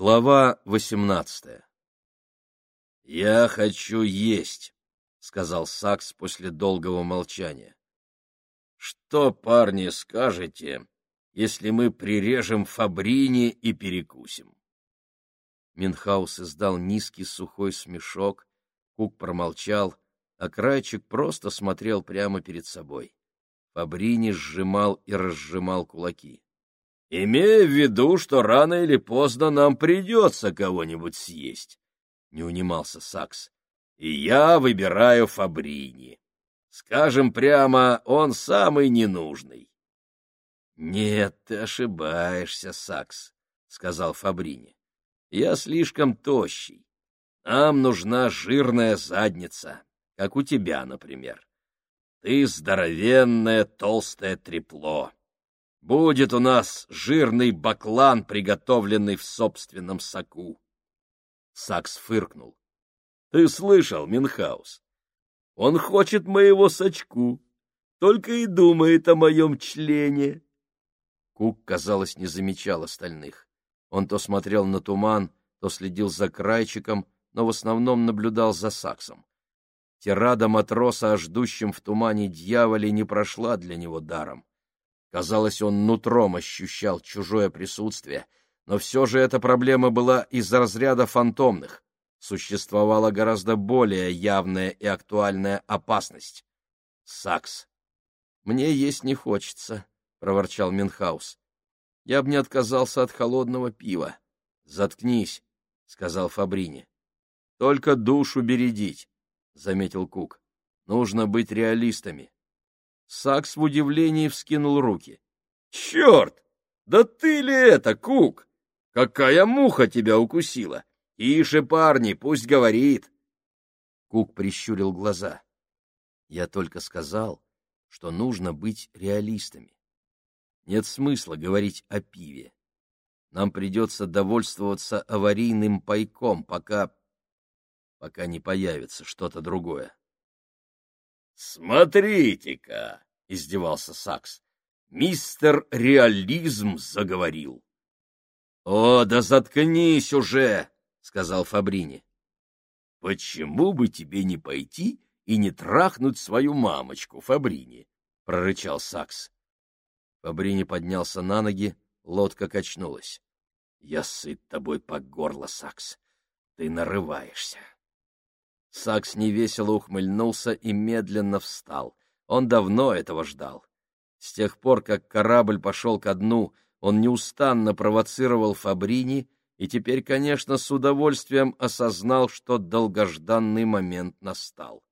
Глава восемнадцатая «Я хочу есть», — сказал Сакс после долгого молчания. «Что, парни, скажете, если мы прирежем Фабрини и перекусим?» Минхаус издал низкий сухой смешок, Кук промолчал, а Крайчик просто смотрел прямо перед собой. Фабрини сжимал и разжимал кулаки. «Имея в виду, что рано или поздно нам придется кого-нибудь съесть», — не унимался Сакс. «И я выбираю Фабрини. Скажем прямо, он самый ненужный». «Нет, ты ошибаешься, Сакс», — сказал Фабрини. «Я слишком тощий. Нам нужна жирная задница, как у тебя, например. Ты здоровенное толстое трепло. Будет у нас жирный баклан, приготовленный в собственном соку. Сакс фыркнул. — Ты слышал, Минхаус? Он хочет моего сачку, только и думает о моем члене. Кук, казалось, не замечал остальных. Он то смотрел на туман, то следил за крайчиком, но в основном наблюдал за Саксом. Тирада матроса о ждущем в тумане дьяволе не прошла для него даром. Казалось, он нутром ощущал чужое присутствие, но все же эта проблема была из разряда фантомных. Существовала гораздо более явная и актуальная опасность. Сакс. «Мне есть не хочется», — проворчал Минхаус. «Я бы не отказался от холодного пива». «Заткнись», — сказал Фабрини. «Только душу бередить», — заметил Кук. «Нужно быть реалистами». Сакс в удивлении вскинул руки. — Черт! Да ты ли это, Кук? Какая муха тебя укусила? Ише, парни, пусть говорит. Кук прищурил глаза. Я только сказал, что нужно быть реалистами. Нет смысла говорить о пиве. Нам придется довольствоваться аварийным пайком, пока... пока не появится что-то другое. «Смотрите-ка!» — издевался Сакс. «Мистер Реализм заговорил». «О, да заткнись уже!» — сказал Фабрини. «Почему бы тебе не пойти и не трахнуть свою мамочку, Фабрини?» — прорычал Сакс. Фабрини поднялся на ноги, лодка качнулась. «Я сыт тобой по горло, Сакс. Ты нарываешься». Сакс невесело ухмыльнулся и медленно встал. Он давно этого ждал. С тех пор, как корабль пошел ко дну, он неустанно провоцировал Фабрини и теперь, конечно, с удовольствием осознал, что долгожданный момент настал.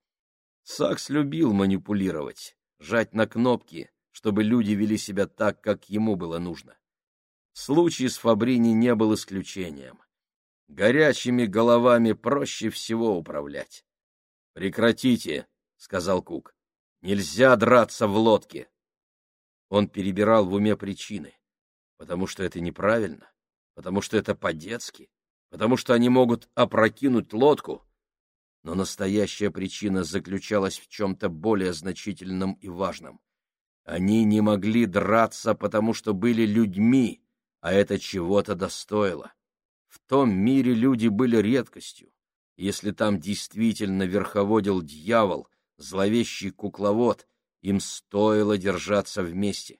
Сакс любил манипулировать, жать на кнопки, чтобы люди вели себя так, как ему было нужно. Случай с Фабрини не был исключением. Горячими головами проще всего управлять. «Прекратите», — сказал Кук. «Нельзя драться в лодке». Он перебирал в уме причины. Потому что это неправильно, потому что это по-детски, потому что они могут опрокинуть лодку. Но настоящая причина заключалась в чем-то более значительном и важном. Они не могли драться, потому что были людьми, а это чего-то достоило. В том мире люди были редкостью. Если там действительно верховодил дьявол, зловещий кукловод, им стоило держаться вместе.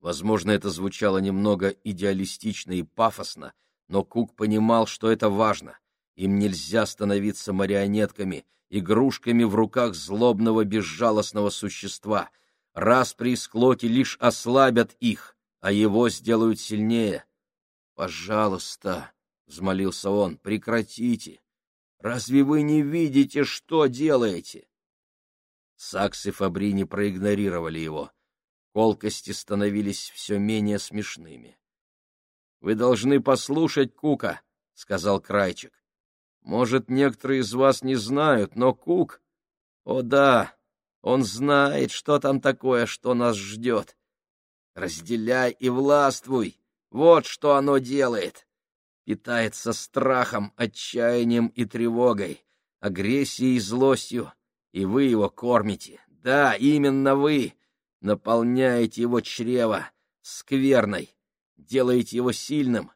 Возможно, это звучало немного идеалистично и пафосно, но Кук понимал, что это важно. Им нельзя становиться марионетками, игрушками в руках злобного безжалостного существа. Раз при склоте лишь ослабят их, а его сделают сильнее. «Пожалуйста», — взмолился он, — прекратите. Разве вы не видите, что делаете? Сакс и Фабрини проигнорировали его. Колкости становились все менее смешными. — Вы должны послушать Кука, — сказал Крайчик. — Может, некоторые из вас не знают, но Кук... О да, он знает, что там такое, что нас ждет. Разделяй и властвуй. Вот что оно делает питается страхом, отчаянием и тревогой, агрессией и злостью, и вы его кормите. Да, именно вы наполняете его чрево скверной, делаете его сильным.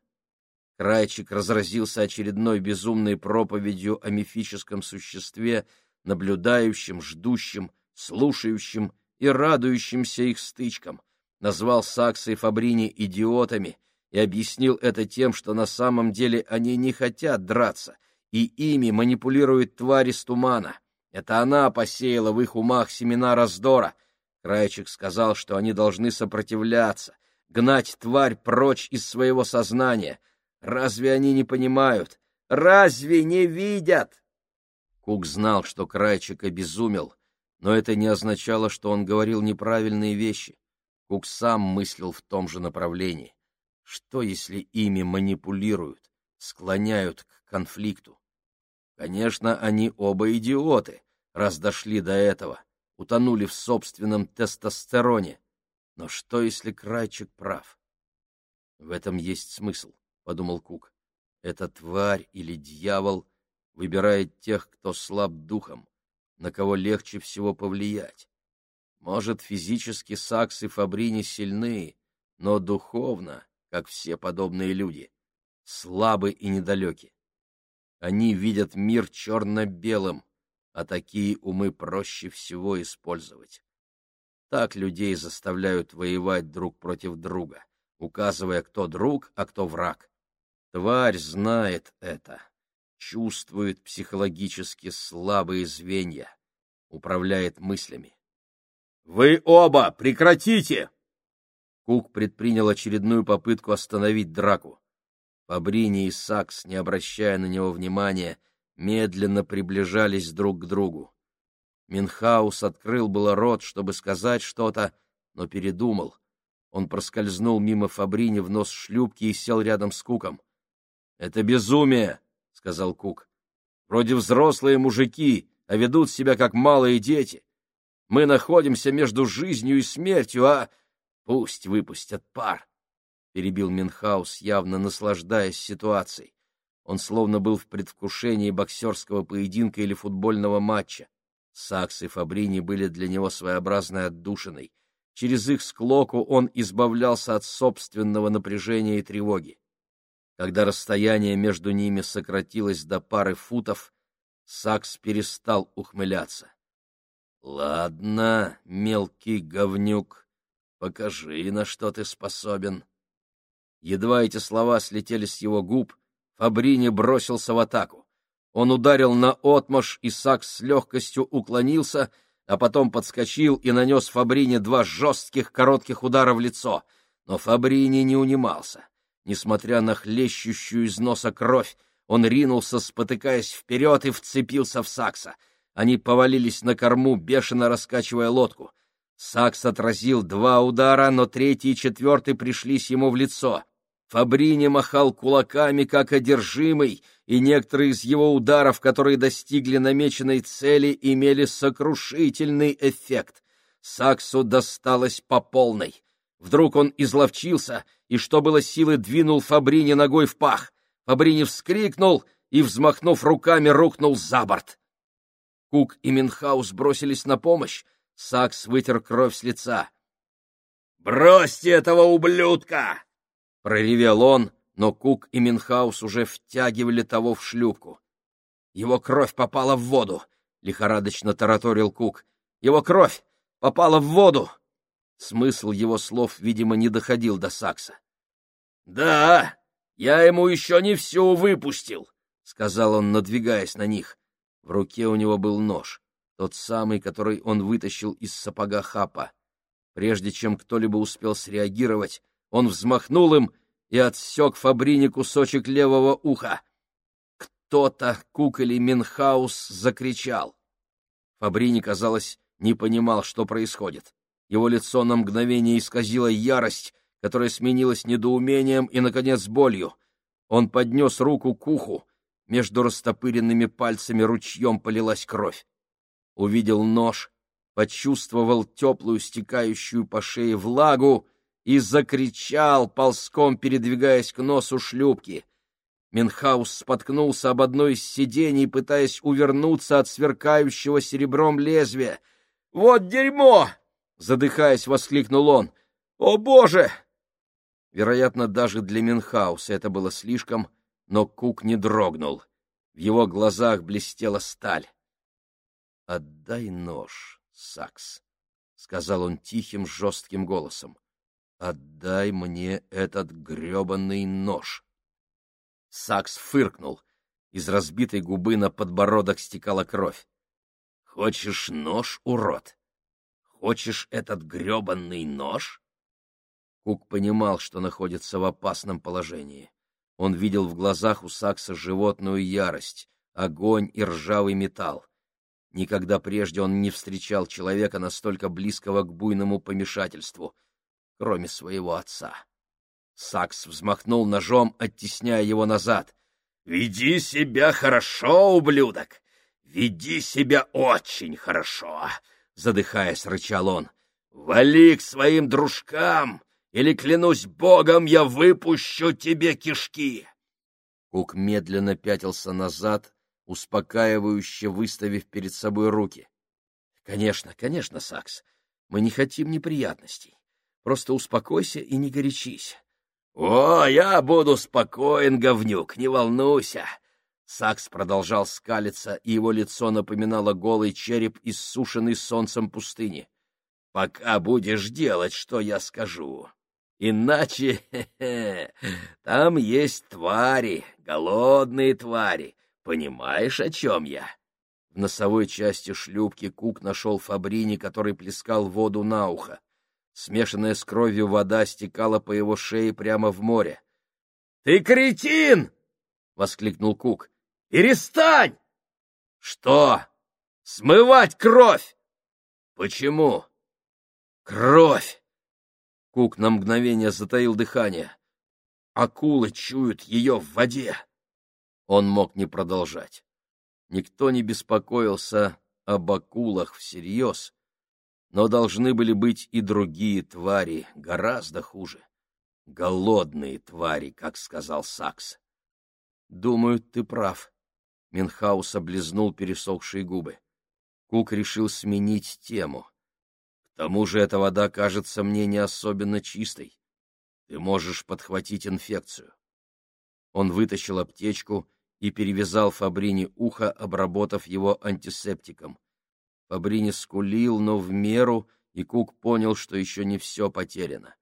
Крайчик разразился очередной безумной проповедью о мифическом существе, наблюдающем, ждущем, слушающем и радующимся их стычкам, назвал Сакса и Фабрини идиотами и объяснил это тем, что на самом деле они не хотят драться, и ими манипулирует тварь из тумана. Это она посеяла в их умах семена раздора. Крайчик сказал, что они должны сопротивляться, гнать тварь прочь из своего сознания. Разве они не понимают? Разве не видят? Кук знал, что Крайчик обезумел, но это не означало, что он говорил неправильные вещи. Кук сам мыслил в том же направлении. Что, если ими манипулируют, склоняют к конфликту? Конечно, они оба идиоты, раз дошли до этого, утонули в собственном тестостероне. Но что, если Крайчик прав? В этом есть смысл, — подумал Кук. Эта тварь или дьявол выбирает тех, кто слаб духом, на кого легче всего повлиять. Может, физически Сакс и Фабрини сильны, но духовно, как все подобные люди, слабы и недалеки. Они видят мир черно-белым, а такие умы проще всего использовать. Так людей заставляют воевать друг против друга, указывая, кто друг, а кто враг. Тварь знает это, чувствует психологически слабые звенья, управляет мыслями. «Вы оба прекратите!» Кук предпринял очередную попытку остановить драку. Фабрини и Сакс, не обращая на него внимания, медленно приближались друг к другу. Минхаус открыл было рот, чтобы сказать что-то, но передумал. Он проскользнул мимо Фабрини в нос шлюпки и сел рядом с Куком. — Это безумие, — сказал Кук. — Вроде взрослые мужики, а ведут себя как малые дети. Мы находимся между жизнью и смертью, а... Пусть выпустят пар. — перебил Минхаус, явно наслаждаясь ситуацией. Он словно был в предвкушении боксерского поединка или футбольного матча. Сакс и Фабрини были для него своеобразной отдушиной. Через их склоку он избавлялся от собственного напряжения и тревоги. Когда расстояние между ними сократилось до пары футов, Сакс перестал ухмыляться. — Ладно, мелкий говнюк, покажи, на что ты способен. Едва эти слова слетели с его губ, Фабрини бросился в атаку. Он ударил на отмаш, и Сакс с легкостью уклонился, а потом подскочил и нанес Фабрине два жестких коротких удара в лицо. Но Фабрини не унимался. Несмотря на хлещущую из носа кровь, он ринулся, спотыкаясь вперед, и вцепился в Сакса. Они повалились на корму, бешено раскачивая лодку. Сакс отразил два удара, но третий и четвертый пришлись ему в лицо. Фабрини махал кулаками, как одержимый, и некоторые из его ударов, которые достигли намеченной цели, имели сокрушительный эффект. Саксу досталось по полной. Вдруг он изловчился и, что было силы, двинул Фабрини ногой в пах. Фабрини вскрикнул и, взмахнув руками, рухнул за борт. Кук и Минхаус бросились на помощь. Сакс вытер кровь с лица. «Бросьте этого ублюдка!» — проревел он, но Кук и Минхаус уже втягивали того в шлюпку. «Его кровь попала в воду!» — лихорадочно тараторил Кук. «Его кровь попала в воду!» Смысл его слов, видимо, не доходил до Сакса. «Да, я ему еще не все выпустил!» — сказал он, надвигаясь на них. В руке у него был нож, тот самый, который он вытащил из сапога Хапа. Прежде чем кто-либо успел среагировать, он взмахнул им и отсек Фабрине кусочек левого уха. Кто-то, Кук или Минхаус, закричал. Фабрини, казалось, не понимал, что происходит. Его лицо на мгновение исказило ярость, которая сменилась недоумением и, наконец, болью. Он поднес руку к уху. Между растопыренными пальцами ручьем полилась кровь. Увидел нож, почувствовал теплую стекающую по шее влагу и закричал, ползком передвигаясь к носу шлюпки. Минхаус споткнулся об одно из сидений, пытаясь увернуться от сверкающего серебром лезвия. «Вот дерьмо!» — задыхаясь, воскликнул он. «О, Боже!» Вероятно, даже для Минхауса это было слишком, но Кук не дрогнул. В его глазах блестела сталь. «Отдай нож, Сакс», — сказал он тихим, жестким голосом. «Отдай мне этот гребаный нож». Сакс фыркнул. Из разбитой губы на подбородок стекала кровь. «Хочешь нож, урод? Хочешь этот гребаный нож?» Кук понимал, что находится в опасном положении. Он видел в глазах у Сакса животную ярость, огонь и ржавый металл. Никогда прежде он не встречал человека настолько близкого к буйному помешательству, кроме своего отца. Сакс взмахнул ножом, оттесняя его назад. «Веди себя хорошо, ублюдок! Веди себя очень хорошо!» Задыхаясь, рычал он. «Вали к своим дружкам или, клянусь богом, я выпущу тебе кишки!» Кук медленно пятился назад, успокаивающе выставив перед собой руки. «Конечно, конечно, Сакс, мы не хотим неприятностей. Просто успокойся и не горячись». «О, я буду спокоен, говнюк, не волнуйся!» Сакс продолжал скалиться, и его лицо напоминало голый череп, иссушенный солнцем пустыни. «Пока будешь делать, что я скажу. Иначе хе -хе, там есть твари, голодные твари. Понимаешь, о чем я? В носовой части шлюпки Кук нашел Фабрини, который плескал воду на ухо. Смешанная с кровью вода стекала по его шее прямо в море. — Ты кретин! — воскликнул Кук. — Перестань! — Что? Смывать кровь! — Почему? — Кровь! Кук на мгновение затаил дыхание. Акулы чуют ее в воде. Он мог не продолжать. Никто не беспокоился об акулах всерьез, но должны были быть и другие твари, гораздо хуже. Голодные твари, как сказал Сакс. Думаю, ты прав. Минхаус облизнул пересохшие губы. Кук решил сменить тему тому же эта вода кажется мне не особенно чистой. Ты можешь подхватить инфекцию. Он вытащил аптечку и перевязал Фабрини ухо, обработав его антисептиком. Фабрини скулил, но в меру, и Кук понял, что еще не все потеряно.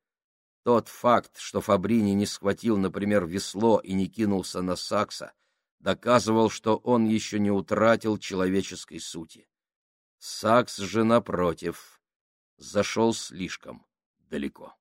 Тот факт, что Фабрини не схватил, например, весло и не кинулся на Сакса, доказывал, что он еще не утратил человеческой сути. Сакс же, напротив, зашел слишком далеко.